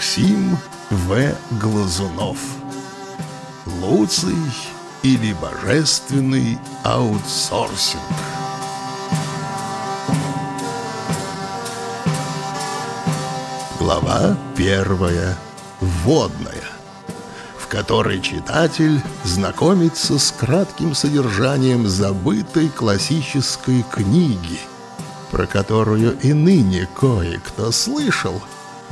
Максим В. Глазунов Луций или божественный аутсорсинг Глава первая. Вводная в которой читатель знакомится с кратким содержанием забытой классической книги, про которую и ныне кое-кто слышал,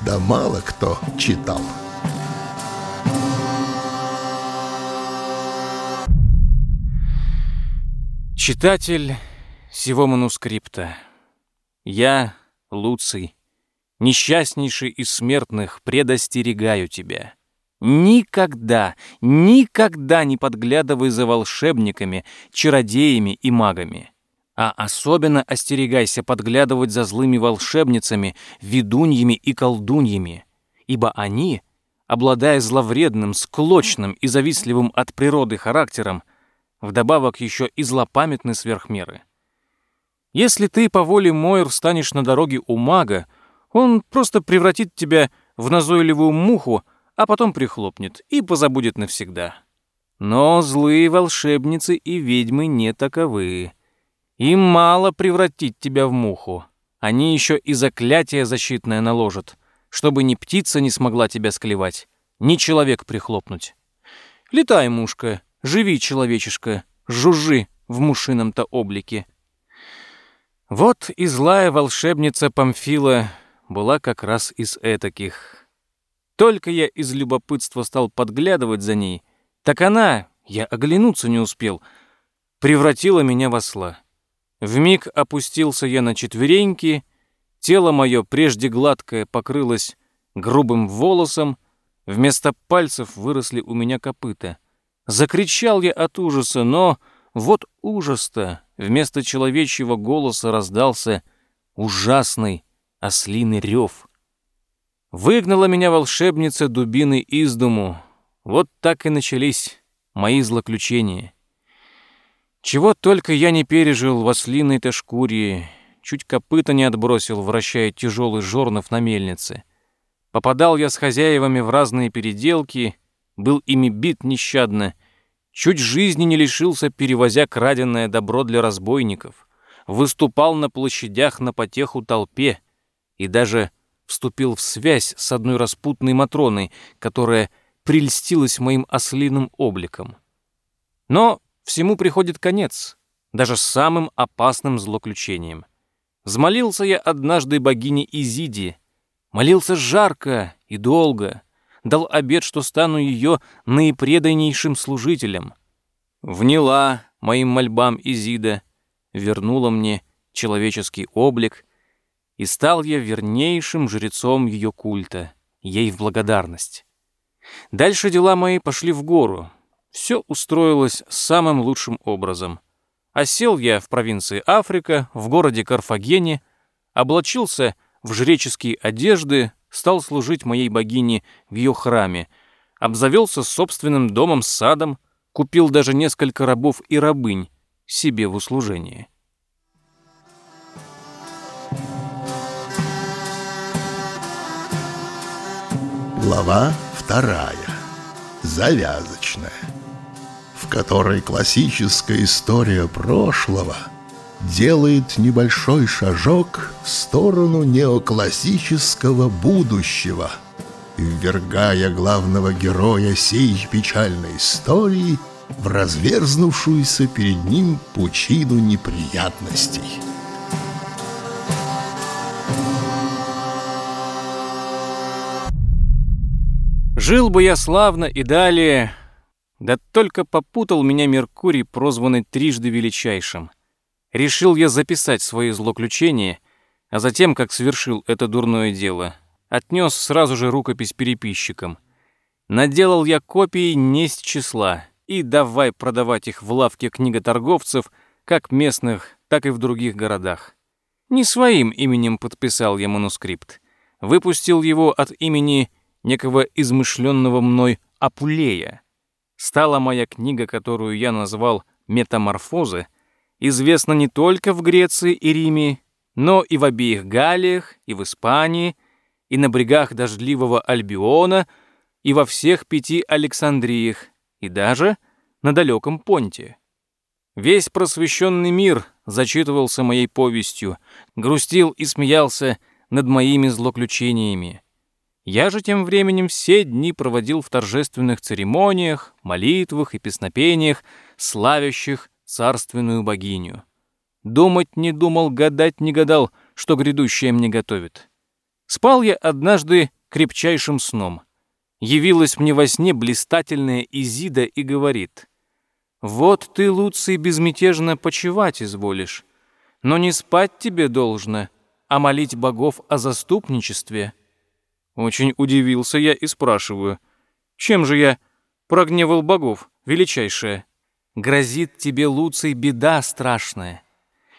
да мало кто читал. Читатель сего манускрипта. Я, Луций, несчастнейший из смертных, предостерегаю тебя. Никогда, никогда не подглядывай за волшебниками, чародеями и магами. А особенно остерегайся подглядывать за злыми волшебницами, ведуньями и колдуньями, ибо они, обладая зловредным, склочным и завистливым от природы характером, вдобавок еще и злопамятны сверх меры. Если ты по воле Мойр станешь на дороге у мага, он просто превратит тебя в назойливую муху, а потом прихлопнет и позабудет навсегда. Но злые волшебницы и ведьмы не таковы. Им мало превратить тебя в муху. Они еще и заклятие защитное наложат, чтобы ни птица не смогла тебя склевать, ни человек прихлопнуть. Летай, мушка, живи, человечишка, жужжи в мушином-то облике. Вот и злая волшебница Памфила была как раз из этаких. Только я из любопытства стал подглядывать за ней, так она, я оглянуться не успел, превратила меня в осла. Вмиг опустился я на четвереньки, тело мое, прежде гладкое, покрылось грубым волосом, вместо пальцев выросли у меня копыта. Закричал я от ужаса, но вот ужас-то вместо человечьего голоса раздался ужасный ослиный рев. Выгнала меня волшебница дубины из дому. Вот так и начались мои злоключения. Чего только я не пережил в ослиной-то шкуре, чуть копыта не отбросил, вращая тяжелый жорнов на мельнице. Попадал я с хозяевами в разные переделки, был ими бит нещадно, чуть жизни не лишился, перевозя краденное добро для разбойников, выступал на площадях на потеху толпе и даже вступил в связь с одной распутной Матроной, которая прельстилась моим ослиным обликом. Но всему приходит конец, даже с самым опасным злоключением. Взмолился я однажды богине Изиди, молился жарко и долго, дал обет, что стану ее наипреданнейшим служителем. Вняла моим мольбам Изида, вернула мне человеческий облик, и стал я вернейшим жрецом ее культа, ей в благодарность. Дальше дела мои пошли в гору. Все устроилось самым лучшим образом. Осел я в провинции Африка, в городе Карфагене, облачился в жреческие одежды, стал служить моей богине в ее храме, обзавелся собственным домом с садом, купил даже несколько рабов и рабынь себе в услужение. Глава вторая. Завязочная. В которой классическая история прошлого делает небольшой шажок в сторону неоклассического будущего, ввергая главного героя сей печальной истории в разверзнувшуюся перед ним пучину неприятностей. Жил бы я славно и далее, да только попутал меня Меркурий, прозванный трижды величайшим. Решил я записать свои злоключения, а затем, как совершил это дурное дело, отнес сразу же рукопись переписчикам. Наделал я копии несть числа и давай продавать их в лавке книготорговцев, как местных, так и в других городах. Не своим именем подписал я манускрипт. Выпустил его от имени некого измышленного мной Апулея, стала моя книга, которую я назвал «Метаморфозы», известна не только в Греции и Риме, но и в обеих Галлиях, и в Испании, и на брегах дождливого Альбиона, и во всех пяти Александриях, и даже на далеком Понте. Весь просвещенный мир зачитывался моей повестью, грустил и смеялся над моими злоключениями. Я же тем временем все дни проводил в торжественных церемониях, молитвах и песнопениях, славящих царственную богиню. Думать не думал, гадать не гадал, что грядущее мне готовит. Спал я однажды крепчайшим сном. Явилась мне во сне блистательная Изида и говорит, «Вот ты, Луций, безмятежно почевать изволишь, но не спать тебе должно, а молить богов о заступничестве». Очень удивился я и спрашиваю, «Чем же я прогневал богов, величайшая?» «Грозит тебе, Луций, беда страшная,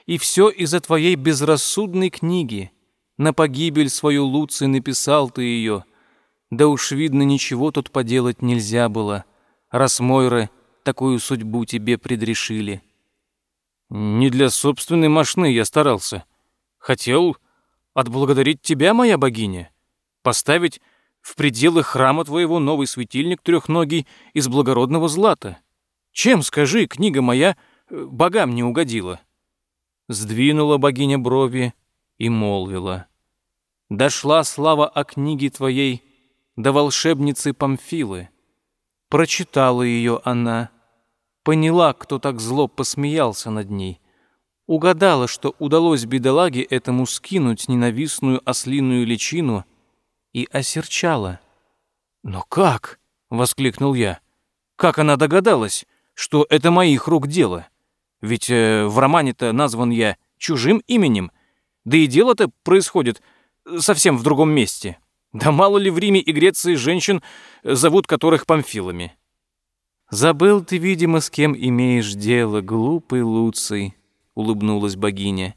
и все из-за твоей безрассудной книги». На погибель свою Луций написал ты ее. Да уж, видно, ничего тут поделать нельзя было, раз Мойры такую судьбу тебе предрешили. Не для собственной машины я старался. Хотел отблагодарить тебя, моя богиня, поставить в пределы храма твоего новый светильник трехногий из благородного злата. Чем, скажи, книга моя э, богам не угодила?» Сдвинула богиня брови и молвила. Дошла слава о книге твоей до волшебницы Памфилы. Прочитала ее она, поняла, кто так зло посмеялся над ней, угадала, что удалось бедолаге этому скинуть ненавистную ослиную личину и осерчала. «Но как?» — воскликнул я. «Как она догадалась, что это моих рук дело? Ведь э, в романе-то назван я чужим именем, да и дело-то происходит совсем в другом месте. Да мало ли в Риме и Греции женщин, зовут которых Памфилами. «Забыл ты, видимо, с кем имеешь дело, глупый Луций», — улыбнулась богиня.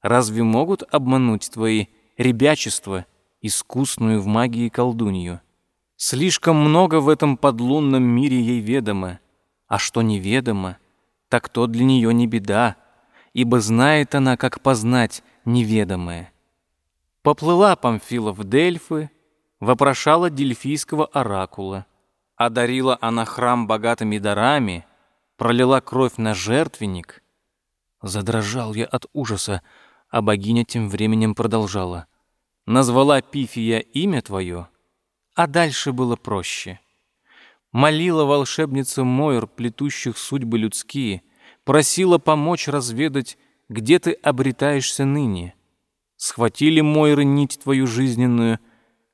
«Разве могут обмануть твои ребячества, искусную в магии колдунью? Слишком много в этом подлунном мире ей ведомо, а что неведомо, так то для нее не беда, ибо знает она, как познать неведомое». Поплыла Памфила в Дельфы, вопрошала дельфийского оракула. Одарила она храм богатыми дарами, пролила кровь на жертвенник. Задрожал я от ужаса, а богиня тем временем продолжала. Назвала Пифия имя твое, а дальше было проще. Молила волшебница Мойр, плетущих судьбы людские, просила помочь разведать, где ты обретаешься ныне. Схватили Мойры нить твою жизненную,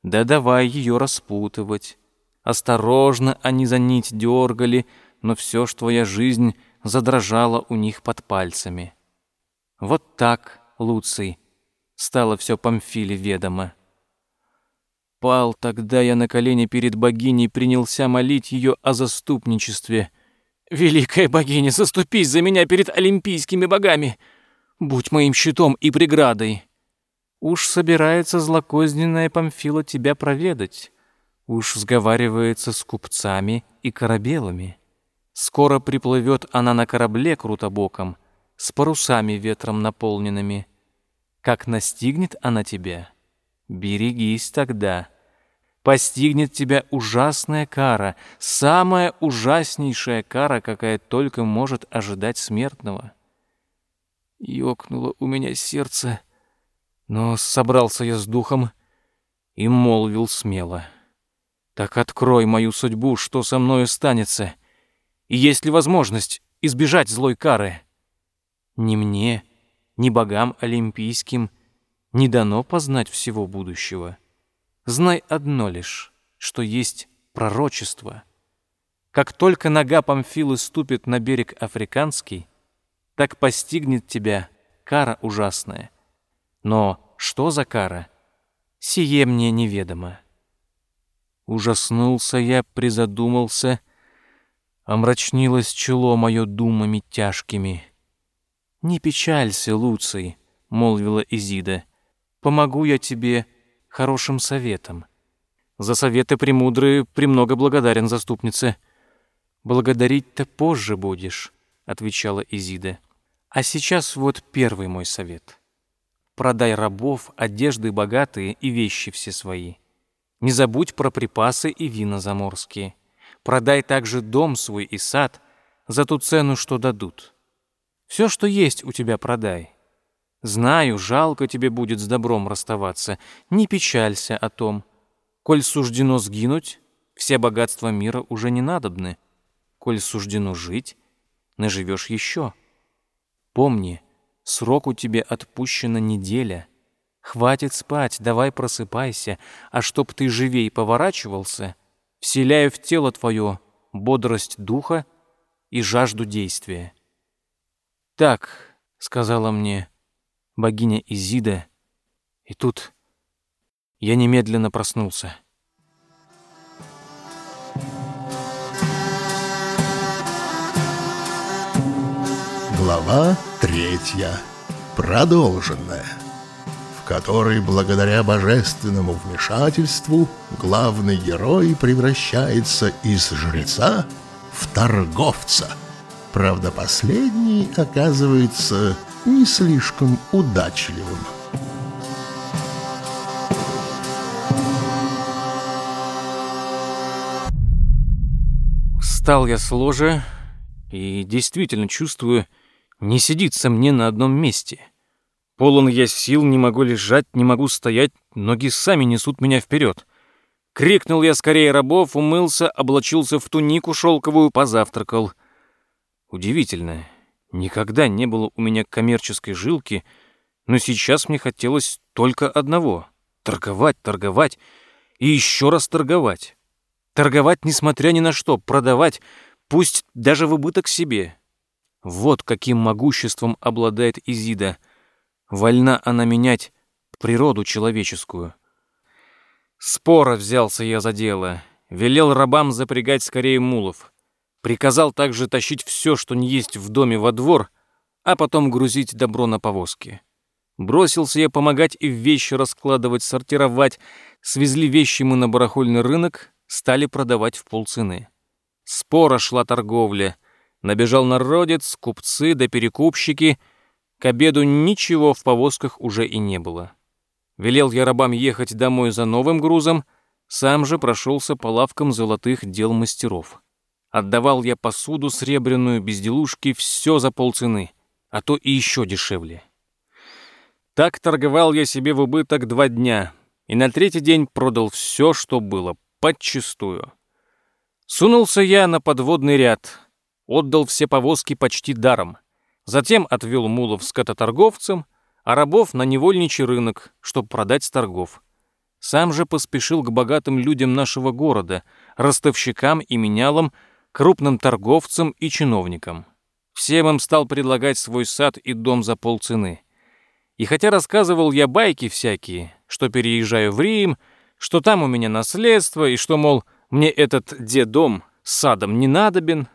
да давай ее распутывать. Осторожно они за нить дергали, но все ж твоя жизнь задрожала у них под пальцами. Вот так, Луций, стало все Памфиле ведомо. Пал тогда я на колени перед богиней, принялся молить ее о заступничестве. «Великая богиня, заступись за меня перед олимпийскими богами! Будь моим щитом и преградой!» Уж собирается злокозненная Памфила тебя проведать. Уж сговаривается с купцами и корабелами. Скоро приплывет она на корабле крутобоком, с парусами ветром наполненными. Как настигнет она тебя, берегись тогда. Постигнет тебя ужасная кара, самая ужаснейшая кара, какая только может ожидать смертного. Ёкнуло у меня сердце — но собрался я с духом и молвил смело. «Так открой мою судьбу, что со мною станется, и есть ли возможность избежать злой кары? Ни мне, ни богам олимпийским не дано познать всего будущего. Знай одно лишь, что есть пророчество. Как только нога Памфилы ступит на берег африканский, так постигнет тебя кара ужасная — но что за кара? Сие мне неведомо. Ужаснулся я, призадумался, омрачнилось чело мое думами тяжкими. «Не печалься, Луций», — молвила Изида, — «помогу я тебе хорошим советом». «За советы премудрые премного благодарен заступнице». «Благодарить-то позже будешь», — отвечала Изида. «А сейчас вот первый мой совет». продай рабов, одежды богатые и вещи все свои. Не забудь про припасы и вина заморские. Продай также дом свой и сад за ту цену, что дадут. Все, что есть у тебя, продай. Знаю, жалко тебе будет с добром расставаться. Не печалься о том. Коль суждено сгинуть, все богатства мира уже не надобны. Коль суждено жить, наживешь еще. Помни, сроку тебе отпущена неделя. Хватит спать, давай просыпайся, а чтоб ты живей поворачивался, вселяю в тело твое бодрость духа и жажду действия. «Так», — сказала мне богиня Изида, и тут я немедленно проснулся. Глава третья. Продолженная. В которой, благодаря божественному вмешательству, главный герой превращается из жреца в торговца – Правда, последний оказывается не слишком удачливым. Встал я с ложа и действительно чувствую, не сидится мне на одном месте. Полон я сил, не могу лежать, не могу стоять, ноги сами несут меня вперед. Крикнул я скорее рабов, умылся, облачился в тунику шелковую, позавтракал — Удивительно, никогда не было у меня коммерческой жилки, но сейчас мне хотелось только одного — торговать, торговать и еще раз торговать. Торговать, несмотря ни на что, продавать, пусть даже в убыток себе. Вот каким могуществом обладает Изида. Вольна она менять природу человеческую. Споро взялся я за дело, велел рабам запрягать скорее мулов. Приказал также тащить все, что не есть в доме во двор, а потом грузить добро на повозки. Бросился я помогать и вещи раскладывать, сортировать. Свезли вещи мы на барахольный рынок, стали продавать в полцены. Спора шла торговля. Набежал народец, купцы да перекупщики. К обеду ничего в повозках уже и не было. Велел я рабам ехать домой за новым грузом, сам же прошелся по лавкам золотых дел мастеров. Отдавал я посуду сребряную, безделушки, все за полцены, а то и еще дешевле. Так торговал я себе в убыток два дня, и на третий день продал все, что было, подчистую. Сунулся я на подводный ряд, отдал все повозки почти даром. Затем отвел мулов скототорговцам, а рабов на невольничий рынок, чтобы продать с торгов. Сам же поспешил к богатым людям нашего города, ростовщикам и менялам, крупным торговцам и чиновникам. Всем им стал предлагать свой сад и дом за полцены. И хотя рассказывал я байки всякие, что переезжаю в Рим, что там у меня наследство, и что, мол, мне этот дедом с садом не надобен,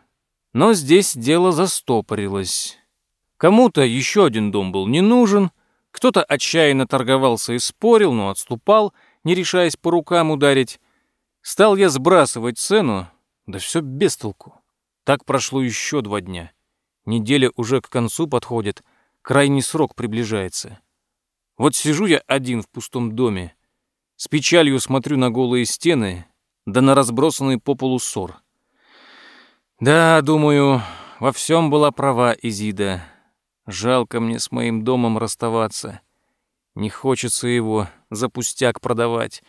но здесь дело застопорилось. Кому-то еще один дом был не нужен, кто-то отчаянно торговался и спорил, но отступал, не решаясь по рукам ударить. Стал я сбрасывать цену, да все без толку. Так прошло еще два дня. Неделя уже к концу подходит, крайний срок приближается. Вот сижу я один в пустом доме, с печалью смотрю на голые стены, да на разбросанный по полу ссор. Да, думаю, во всем была права Изида. Жалко мне с моим домом расставаться. Не хочется его за пустяк продавать.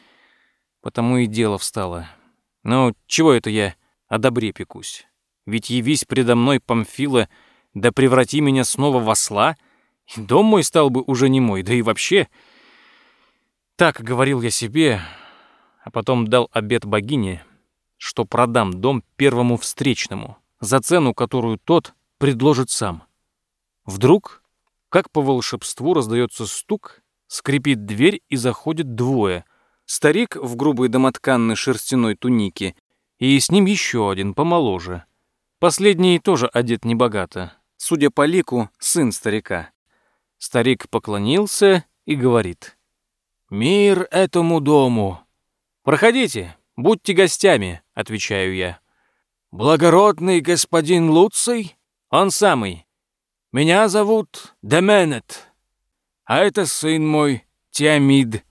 Потому и дело встало. Ну, чего это я о добре пекусь. Ведь явись предо мной Памфила, да преврати меня снова в осла, и дом мой стал бы уже не мой, да и вообще... Так говорил я себе, а потом дал обет богине, что продам дом первому встречному за цену, которую тот предложит сам. Вдруг, как по волшебству, раздается стук, скрипит дверь и заходит двое. Старик в грубой домотканной шерстяной тунике и с ним еще один, помоложе. Последний тоже одет небогато. Судя по лику, сын старика. Старик поклонился и говорит. «Мир этому дому!» «Проходите, будьте гостями», — отвечаю я. «Благородный господин Луций?» «Он самый. Меня зовут Деменет». а это сын мой, Тиамид.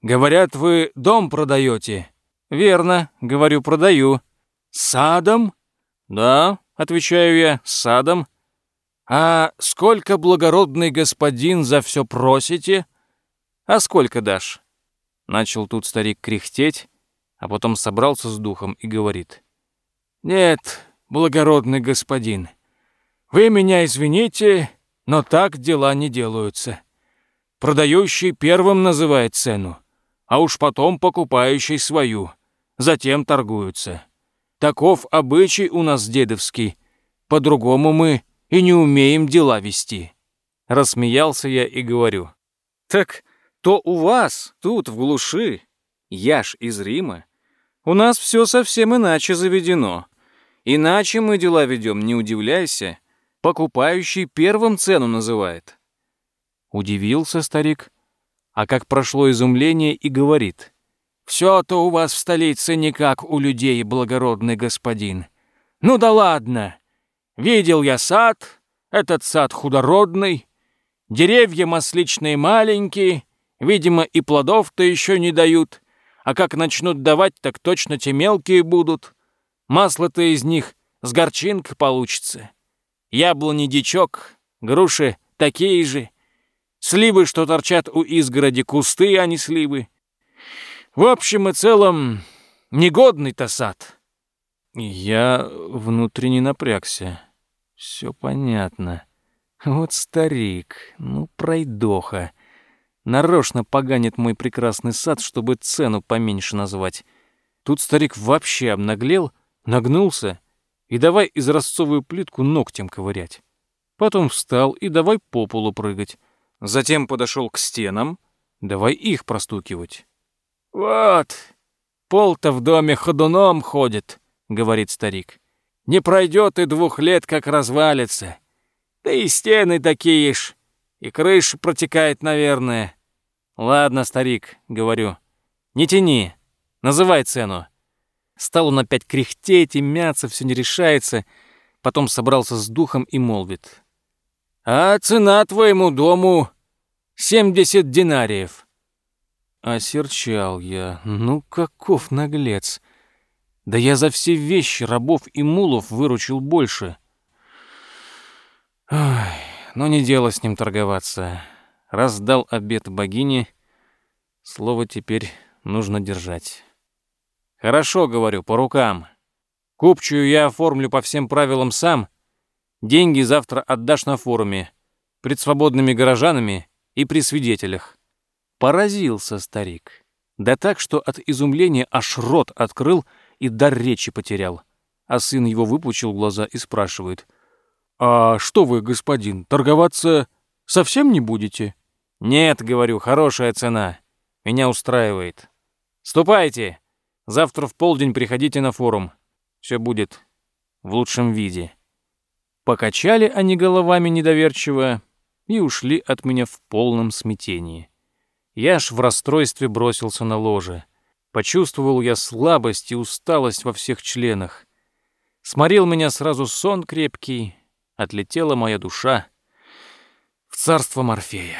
Говорят, вы дом продаете?» «Верно, говорю, продаю». «Садом?» «Да», — отвечаю я, — «садом». «А сколько, благородный господин, за все просите?» «А сколько дашь?» Начал тут старик кряхтеть, а потом собрался с духом и говорит. «Нет, благородный господин, вы меня извините, но так дела не делаются. Продающий первым называет цену, а уж потом покупающий свою, затем торгуются. Таков обычай у нас дедовский, по-другому мы и не умеем дела вести». Рассмеялся я и говорю. «Так то у вас, тут, в глуши, я ж из Рима, у нас все совсем иначе заведено. Иначе мы дела ведем, не удивляйся. Покупающий первым цену называет. Удивился старик, а как прошло изумление и говорит. «Все-то у вас в столице не как у людей, благородный господин. Ну да ладно. Видел я сад, этот сад худородный, деревья масличные маленькие, Видимо, и плодов-то еще не дают. А как начнут давать, так точно те мелкие будут. Масло-то из них с горчинкой получится. Яблони дичок, груши такие же. Сливы, что торчат у изгороди, кусты, а не сливы. В общем и целом, негодный-то сад. Я внутренне напрягся. Все понятно. Вот старик, ну пройдоха. Нарочно поганит мой прекрасный сад, чтобы цену поменьше назвать. Тут старик вообще обнаглел, нагнулся и давай изразцовую плитку ногтем ковырять. Потом встал и давай по полу прыгать. Затем подошел к стенам, давай их простукивать. «Вот, пол-то в доме ходуном ходит», — говорит старик. «Не пройдет и двух лет, как развалится. Да и стены такие ж, и крыша протекает, наверное. Ладно, старик, говорю. Не тяни. Называй цену. Стал он опять кряхтеть и мяться, все не решается. Потом собрался с духом и молвит. А цена твоему дому семьдесят динариев. Осерчал я. Ну, каков наглец. Да я за все вещи рабов и мулов выручил больше. Ой, но не дело с ним торговаться. Раздал обед богине, слово теперь нужно держать. Хорошо, говорю, по рукам. Купчую я оформлю по всем правилам сам. Деньги завтра отдашь на форуме, пред свободными горожанами и при свидетелях. Поразился старик. Да так, что от изумления аж рот открыл и дар речи потерял. А сын его выпучил глаза и спрашивает — «А что вы, господин, торговаться совсем не будете?» «Нет, — говорю, — хорошая цена. Меня устраивает. Ступайте. Завтра в полдень приходите на форум. Все будет в лучшем виде». Покачали они головами недоверчиво и ушли от меня в полном смятении. Я ж в расстройстве бросился на ложе. Почувствовал я слабость и усталость во всех членах. Сморил меня сразу сон крепкий, отлетела моя душа в царство Морфея.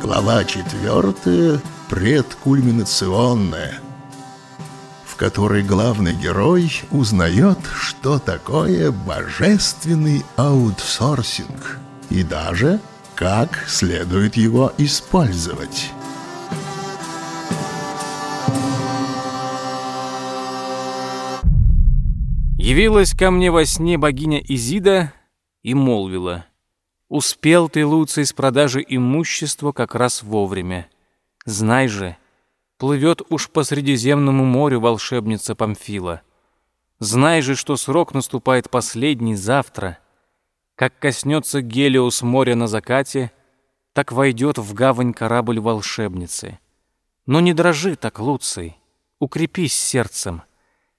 Глава четвертая, предкульминационная, в которой главный герой узнает, что такое божественный аутсорсинг и даже как следует его использовать. Явилась ко мне во сне богиня Изида и молвила, «Успел ты, Луций, с продажи имущества как раз вовремя. Знай же, плывет уж по Средиземному морю волшебница Памфила. Знай же, что срок наступает последний завтра. Как коснется Гелиос моря на закате, так войдет в гавань корабль волшебницы. Но не дрожи так, Луций, укрепись сердцем».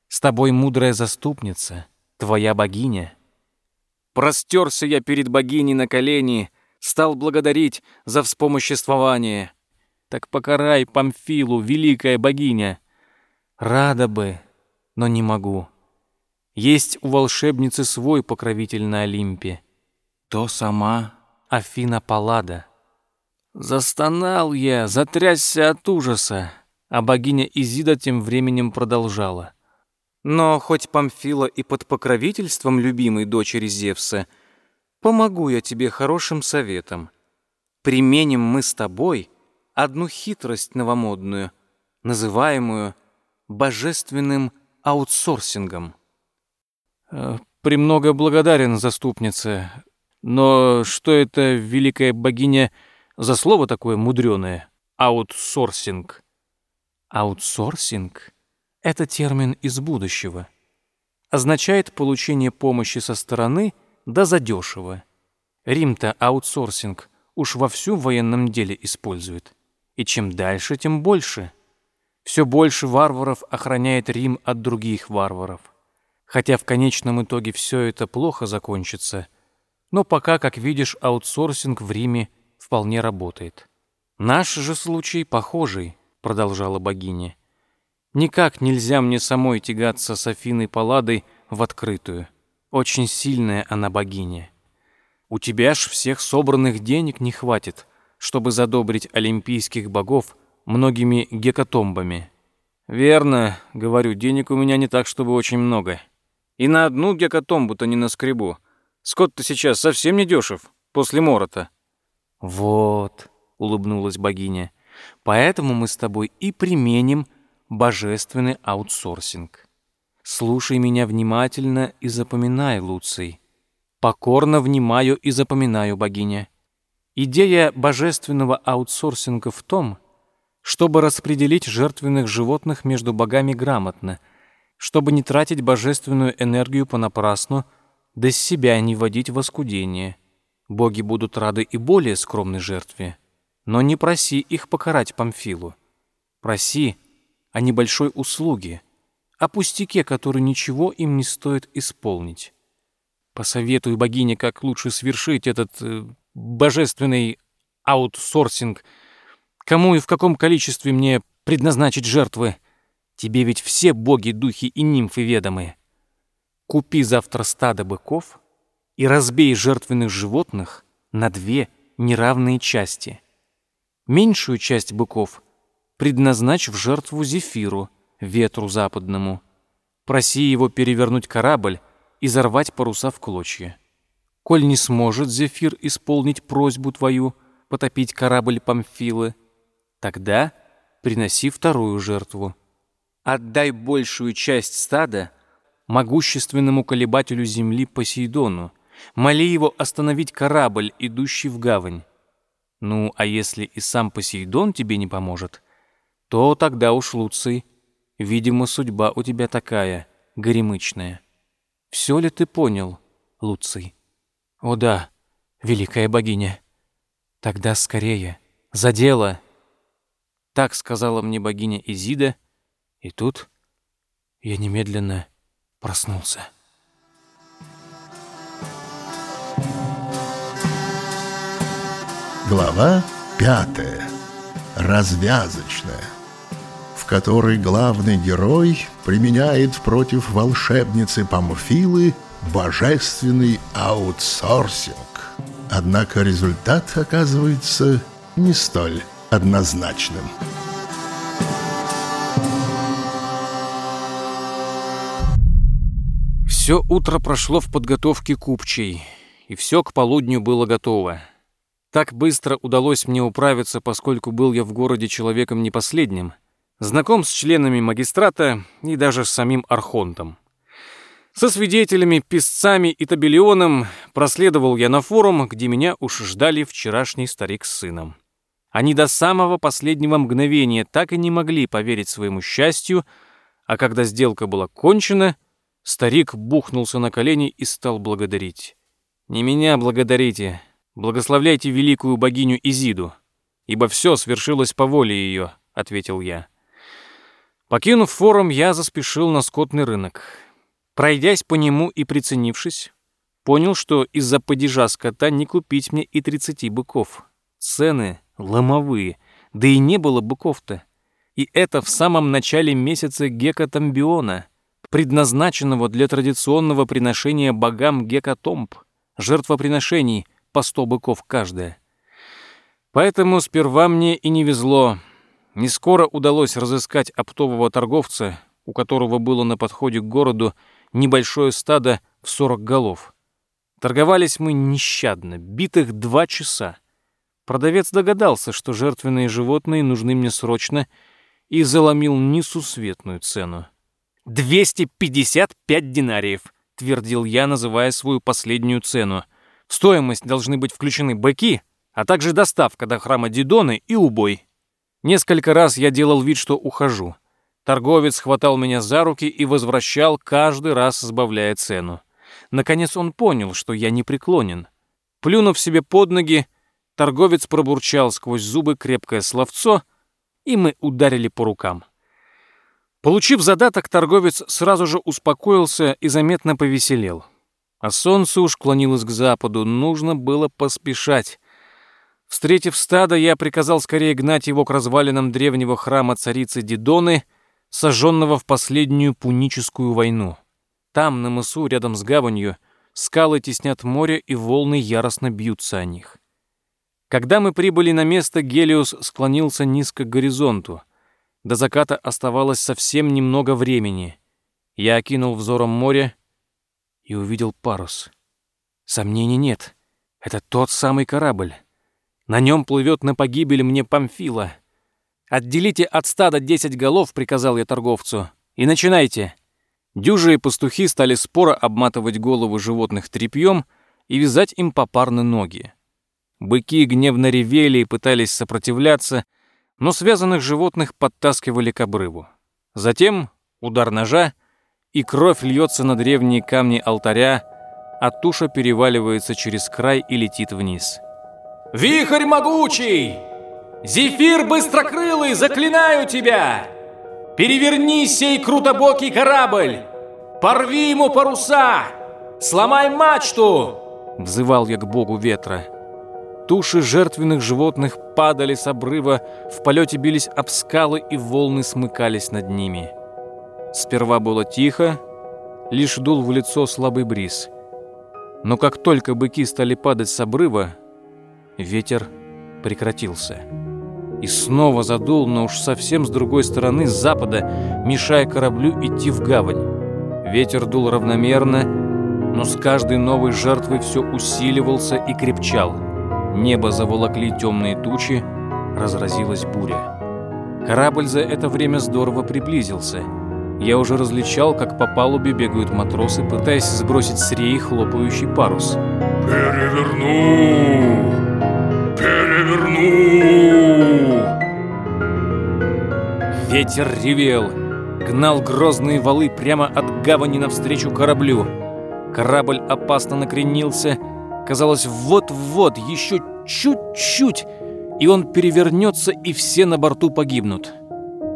С тобой мудрая заступница, твоя богиня. Простерся я перед богиней на колени, стал благодарить за вспомоществование. Так покарай Памфилу, великая богиня. Рада бы, но не могу. Есть у волшебницы свой покровитель на Олимпе. То сама Афина Паллада. Застонал я, затрясся от ужаса, а богиня Изида тем временем продолжала. Но хоть Памфила и под покровительством любимой дочери Зевса, помогу я тебе хорошим советом. Применим мы с тобой одну хитрость новомодную, называемую божественным аутсорсингом. Э, «Премного благодарен, заступница. Но что это, великая богиня, за слово такое мудреное? Аутсорсинг?» «Аутсорсинг — это термин из будущего. Означает получение помощи со стороны, да задешево. Рим-то аутсорсинг уж вовсю в военном деле использует. И чем дальше, тем больше. Все больше варваров охраняет Рим от других варваров. Хотя в конечном итоге все это плохо закончится, но пока, как видишь, аутсорсинг в Риме вполне работает. Наш же случай похожий, продолжала богиня. Никак нельзя мне самой тягаться с Афиной Палладой в открытую. Очень сильная она богиня. У тебя ж всех собранных денег не хватит, чтобы задобрить олимпийских богов многими гекатомбами. Верно, говорю, денег у меня не так, чтобы очень много. И на одну гекатомбу-то не наскребу. Скот-то сейчас совсем не дешев, после морота. Вот, улыбнулась богиня. Поэтому мы с тобой и применим божественный аутсорсинг. Слушай меня внимательно и запоминай, Луций. Покорно внимаю и запоминаю, богиня. Идея божественного аутсорсинга в том, чтобы распределить жертвенных животных между богами грамотно — чтобы не тратить божественную энергию понапрасну, да с себя не вводить в оскудение. Боги будут рады и более скромной жертве. Но не проси их покарать Памфилу. Проси о небольшой услуге, о пустяке, который ничего им не стоит исполнить. Посоветуй богине, как лучше свершить этот э, божественный аутсорсинг, кому и в каком количестве мне предназначить жертвы — Тебе ведь все боги, духи и нимфы ведомы. Купи завтра стадо быков и разбей жертвенных животных на две неравные части. Меньшую часть быков предназначь в жертву Зефиру, ветру западному. Проси его перевернуть корабль и зарвать паруса в клочья. Коль не сможет Зефир исполнить просьбу твою, потопить корабль Памфилы, тогда приноси вторую жертву — Отдай большую часть стада могущественному колебателю земли Посейдону. Моли его остановить корабль, идущий в гавань. Ну, а если и сам Посейдон тебе не поможет, то тогда уж, Луций, видимо, судьба у тебя такая, горемычная. Все ли ты понял, Луций? О да, великая богиня. Тогда скорее, за дело. Так сказала мне богиня Изида, и тут я немедленно проснулся. Глава пятая. Развязочная. В которой главный герой применяет против волшебницы Памфилы божественный аутсорсинг. Однако результат оказывается не столь однозначным. Все утро прошло в подготовке купчей, и все к полудню было готово. Так быстро удалось мне управиться, поскольку был я в городе человеком не последним, знаком с членами магистрата и даже с самим Архонтом. Со свидетелями, писцами и табелионом проследовал я на форум, где меня уж ждали вчерашний старик с сыном. Они до самого последнего мгновения так и не могли поверить своему счастью, а когда сделка была кончена — Старик бухнулся на колени и стал благодарить. «Не меня благодарите, благословляйте великую богиню Изиду, ибо все свершилось по воле ее», — ответил я. Покинув форум, я заспешил на скотный рынок. Пройдясь по нему и приценившись, понял, что из-за падежа скота не купить мне и тридцати быков. Цены ломовые, да и не было быков-то. И это в самом начале месяца гекатамбиона — предназначенного для традиционного приношения богам гекатомб, жертвоприношений по сто быков каждая. Поэтому сперва мне и не везло. Не скоро удалось разыскать оптового торговца, у которого было на подходе к городу небольшое стадо в сорок голов. Торговались мы нещадно, битых два часа. Продавец догадался, что жертвенные животные нужны мне срочно, и заломил несусветную цену. «255 динариев», — твердил я, называя свою последнюю цену. «В стоимость должны быть включены быки, а также доставка до храма Дидоны и убой». Несколько раз я делал вид, что ухожу. Торговец хватал меня за руки и возвращал, каждый раз сбавляя цену. Наконец он понял, что я не преклонен. Плюнув себе под ноги, торговец пробурчал сквозь зубы крепкое словцо, и мы ударили по рукам. Получив задаток, торговец сразу же успокоился и заметно повеселел. А солнце уж клонилось к западу, нужно было поспешать. Встретив стадо, я приказал скорее гнать его к развалинам древнего храма царицы Дидоны, сожженного в последнюю пуническую войну. Там, на мысу, рядом с гаванью, скалы теснят море, и волны яростно бьются о них. Когда мы прибыли на место, Гелиос склонился низко к горизонту. До заката оставалось совсем немного времени. Я окинул взором море и увидел парус. Сомнений нет. Это тот самый корабль. На нем плывет на погибель мне Памфила. «Отделите от стада десять голов», — приказал я торговцу, — «и начинайте». Дюжи и пастухи стали споро обматывать головы животных тряпьем и вязать им попарно ноги. Быки гневно ревели и пытались сопротивляться, но связанных животных подтаскивали к обрыву. Затем удар ножа, и кровь льется на древние камни алтаря, а туша переваливается через край и летит вниз. «Вихрь могучий! Зефир быстрокрылый, заклинаю тебя! Переверни сей крутобокий корабль! Порви ему паруса! Сломай мачту!» Взывал я к богу ветра. Туши жертвенных животных падали с обрыва, в полете бились об скалы и волны смыкались над ними. Сперва было тихо, лишь дул в лицо слабый бриз. Но как только быки стали падать с обрыва, ветер прекратился. И снова задул, но уж совсем с другой стороны, с запада, мешая кораблю идти в гавань. Ветер дул равномерно, но с каждой новой жертвой все усиливался и крепчал. Небо заволокли темные тучи, разразилась буря. Корабль за это время здорово приблизился. Я уже различал, как по палубе бегают матросы, пытаясь сбросить с реи хлопающий парус. «Переверну! Переверну!» Ветер ревел, гнал грозные валы прямо от гавани навстречу кораблю. Корабль опасно накренился, Казалось, вот-вот, еще чуть-чуть, и он перевернется, и все на борту погибнут.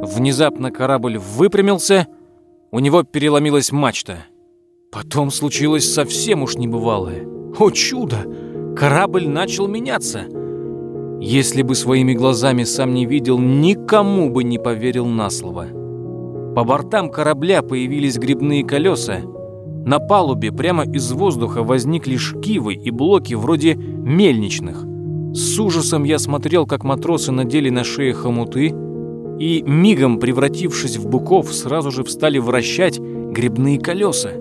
Внезапно корабль выпрямился, у него переломилась мачта. Потом случилось совсем уж небывалое. О чудо! Корабль начал меняться. Если бы своими глазами сам не видел, никому бы не поверил на слово. По бортам корабля появились грибные колеса, на палубе прямо из воздуха возникли шкивы и блоки вроде мельничных. С ужасом я смотрел, как матросы надели на шеи хомуты и, мигом превратившись в быков, сразу же встали вращать грибные колеса.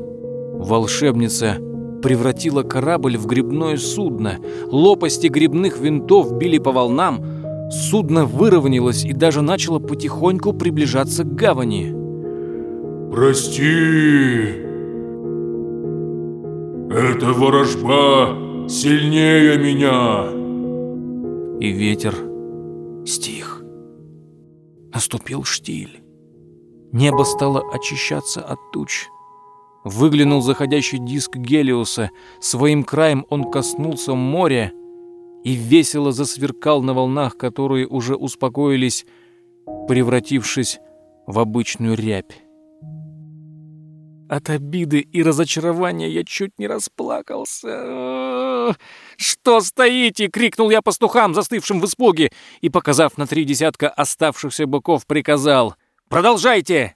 Волшебница превратила корабль в грибное судно. Лопасти грибных винтов били по волнам. Судно выровнялось и даже начало потихоньку приближаться к гавани. «Прости!» «Эта ворожба сильнее меня!» И ветер стих. Наступил штиль. Небо стало очищаться от туч. Выглянул заходящий диск Гелиоса. Своим краем он коснулся моря и весело засверкал на волнах, которые уже успокоились, превратившись в обычную рябь. От обиды и разочарования я чуть не расплакался. «Что стоите?» — крикнул я пастухам, застывшим в испуге, и, показав на три десятка оставшихся быков, приказал «Продолжайте!»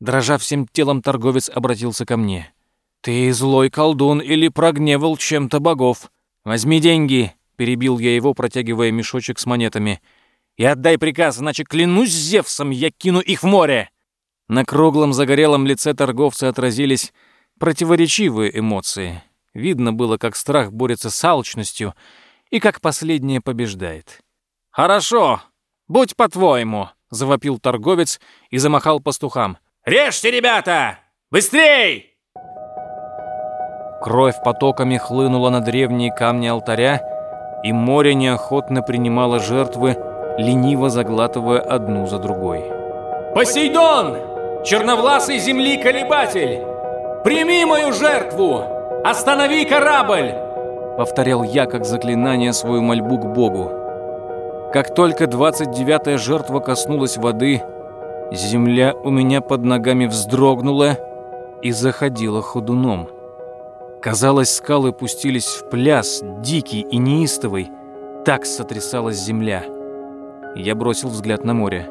Дрожа всем телом, торговец обратился ко мне. «Ты злой колдун или прогневал чем-то богов? Возьми деньги!» — перебил я его, протягивая мешочек с монетами. «И отдай приказ, иначе клянусь Зевсом, я кину их в море!» На круглом загорелом лице торговца отразились противоречивые эмоции. Видно было, как страх борется с алчностью и как последнее побеждает. «Хорошо, будь по-твоему», — завопил торговец и замахал пастухам. «Режьте, ребята! Быстрей!» Кровь потоками хлынула на древние камни алтаря, и море неохотно принимало жертвы, лениво заглатывая одну за другой. «Посейдон!» черновласый земли колебатель! Прими мою жертву! Останови корабль!» Повторял я как заклинание свою мольбу к Богу. Как только двадцать девятая жертва коснулась воды, земля у меня под ногами вздрогнула и заходила ходуном. Казалось, скалы пустились в пляс, дикий и неистовый. Так сотрясалась земля. Я бросил взгляд на море.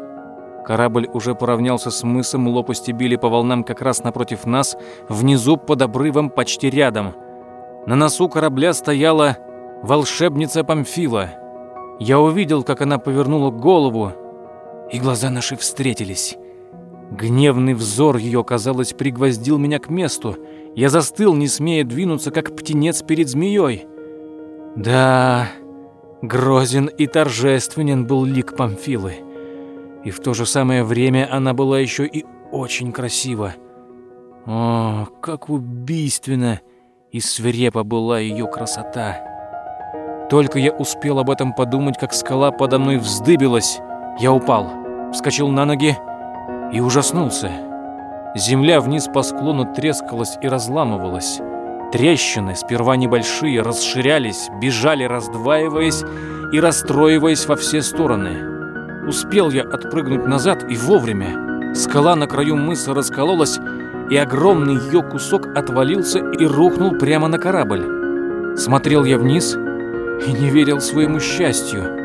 Корабль уже поравнялся с мысом, лопасти били по волнам как раз напротив нас, внизу под обрывом почти рядом. На носу корабля стояла волшебница Памфила. Я увидел, как она повернула голову, и глаза наши встретились. Гневный взор ее, казалось, пригвоздил меня к месту. Я застыл, не смея двинуться, как птенец перед змеей. Да, грозен и торжественен был лик Памфилы. И в то же самое время она была еще и очень красива. О, как убийственно и свирепа была ее красота. Только я успел об этом подумать, как скала подо мной вздыбилась. Я упал, вскочил на ноги и ужаснулся. Земля вниз по склону трескалась и разламывалась. Трещины, сперва небольшие, расширялись, бежали, раздваиваясь и расстроиваясь во все стороны. Успел я отпрыгнуть назад и вовремя. Скала на краю мыса раскололась, и огромный ее кусок отвалился и рухнул прямо на корабль. Смотрел я вниз и не верил своему счастью.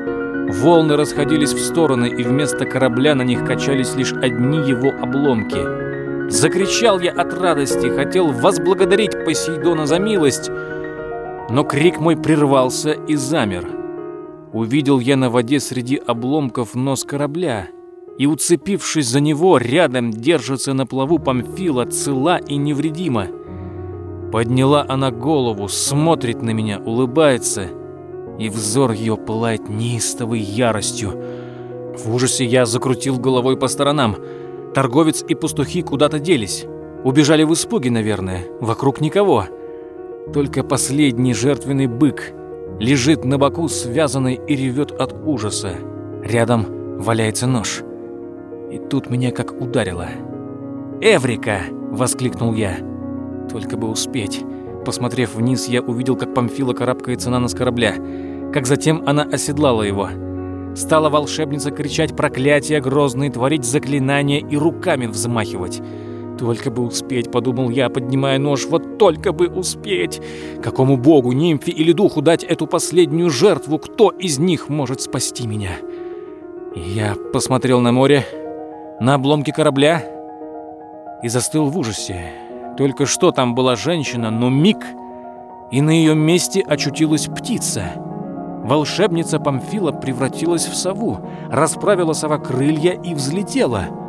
Волны расходились в стороны, и вместо корабля на них качались лишь одни его обломки. Закричал я от радости, хотел возблагодарить Посейдона за милость, но крик мой прервался и замер. Увидел я на воде среди обломков нос корабля, и, уцепившись за него, рядом держится на плаву Памфила цела и невредима. Подняла она голову, смотрит на меня, улыбается, и взор ее пылает неистовой яростью. В ужасе я закрутил головой по сторонам. Торговец и пастухи куда-то делись. Убежали в испуге, наверное. Вокруг никого. Только последний жертвенный бык — лежит на боку, связанный и ревет от ужаса. Рядом валяется нож. И тут меня как ударило. «Эврика!» — воскликнул я. «Только бы успеть». Посмотрев вниз, я увидел, как Памфила карабкается на нос корабля, как затем она оседлала его. Стала волшебница кричать проклятия грозные, творить заклинания и руками взмахивать. Только бы успеть, подумал я, поднимая нож, вот только бы успеть. Какому богу, нимфе или духу дать эту последнюю жертву? Кто из них может спасти меня? Я посмотрел на море, на обломки корабля и застыл в ужасе. Только что там была женщина, но миг, и на ее месте очутилась птица. Волшебница Памфила превратилась в сову, расправила сова крылья и взлетела —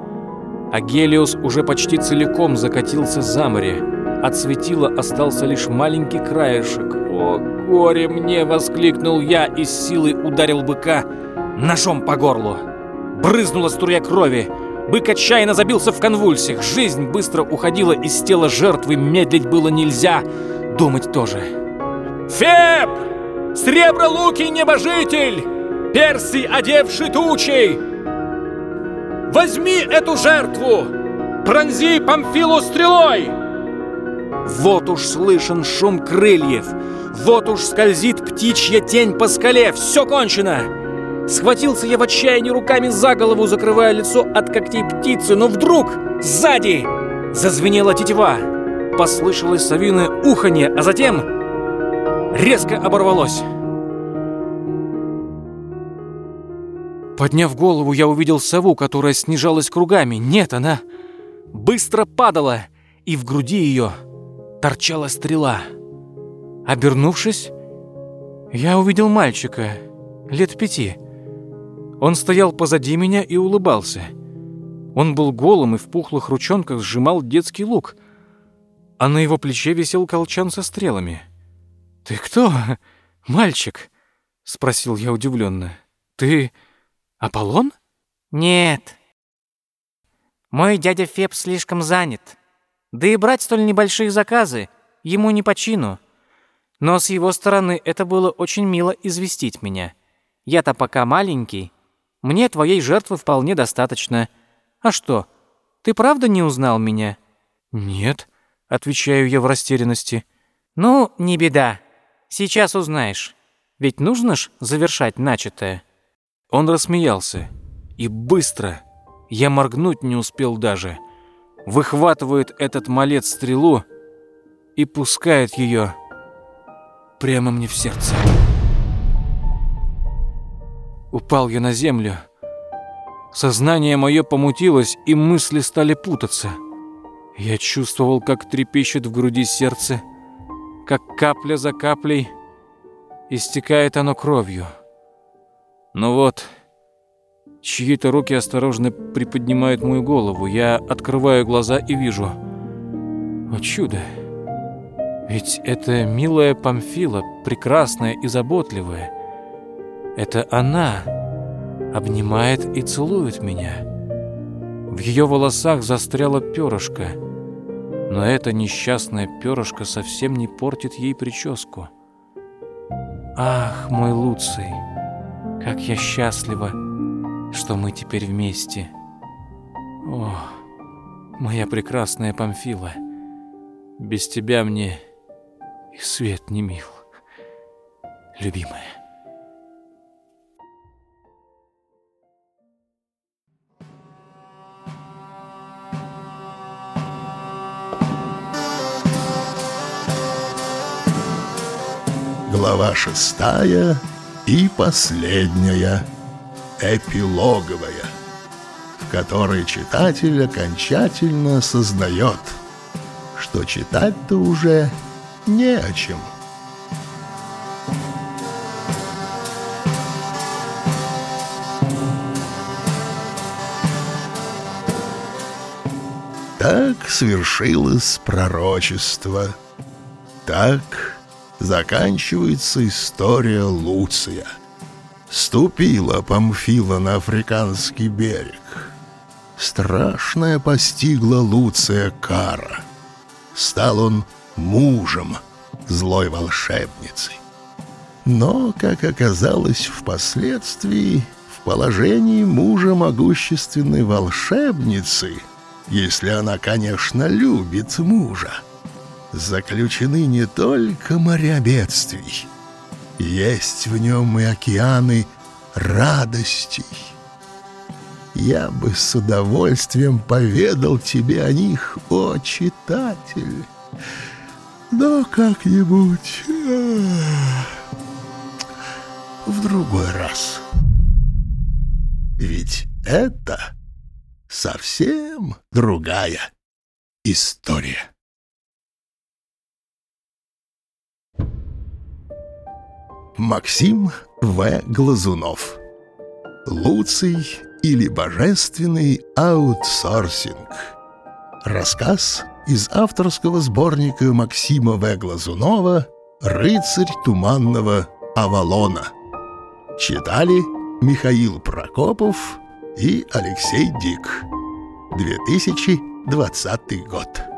а Гелиос уже почти целиком закатился за море. От светила остался лишь маленький краешек. «О, горе мне!» — воскликнул я и с силой ударил быка ножом по горлу. Брызнула струя крови. Бык отчаянно забился в конвульсиях. Жизнь быстро уходила из тела жертвы, медлить было нельзя. Думать тоже. «Феб! Сребролукий небожитель! Персий, одевший тучей!» Возьми эту жертву! Пронзи Памфилу стрелой!» Вот уж слышен шум крыльев, вот уж скользит птичья тень по скале, все кончено! Схватился я в отчаянии руками за голову, закрывая лицо от когтей птицы, но вдруг сзади зазвенела тетива. Послышалось совиное уханье, а затем резко оборвалось. Подняв голову, я увидел сову, которая снижалась кругами. Нет, она быстро падала, и в груди ее торчала стрела. Обернувшись, я увидел мальчика лет пяти. Он стоял позади меня и улыбался. Он был голым и в пухлых ручонках сжимал детский лук, а на его плече висел колчан со стрелами. «Ты кто, мальчик?» — спросил я удивленно. «Ты Аполлон?» «Нет. Мой дядя Феб слишком занят. Да и брать столь небольшие заказы ему не по чину. Но с его стороны это было очень мило известить меня. Я-то пока маленький. Мне твоей жертвы вполне достаточно. А что, ты правда не узнал меня?» «Нет», — отвечаю я в растерянности. «Ну, не беда. Сейчас узнаешь. Ведь нужно ж завершать начатое». Он рассмеялся. И быстро, я моргнуть не успел даже, выхватывает этот малец стрелу и пускает ее прямо мне в сердце. Упал я на землю. Сознание мое помутилось, и мысли стали путаться. Я чувствовал, как трепещет в груди сердце, как капля за каплей истекает оно кровью. Ну вот, чьи-то руки осторожно приподнимают мою голову. Я открываю глаза и вижу. О чудо! Ведь это милая Памфила, прекрасная и заботливая. Это она обнимает и целует меня. В ее волосах застряло перышко, но это несчастное перышко совсем не портит ей прическу. Ах, мой Луций, как я счастлива, что мы теперь вместе. О, моя прекрасная Памфила, без тебя мне и свет не мил, любимая. Глава шестая и последняя, эпилоговая, в которой читатель окончательно осознает, что читать-то уже не о чем. Так свершилось пророчество. Так заканчивается история Луция. Ступила Памфила на африканский берег. Страшная постигла Луция кара. Стал он мужем злой волшебницы. Но, как оказалось впоследствии, в положении мужа могущественной волшебницы, если она, конечно, любит мужа, заключены не только моря бедствий, есть в нем и океаны радостей. Я бы с удовольствием поведал тебе о них, о читатель, но как-нибудь в другой раз. Ведь это совсем другая история. Максим В. Глазунов Луций или божественный аутсорсинг Рассказ из авторского сборника Максима В. Глазунова «Рыцарь туманного Авалона». Читали Михаил Прокопов и Алексей Дик. 2020 год.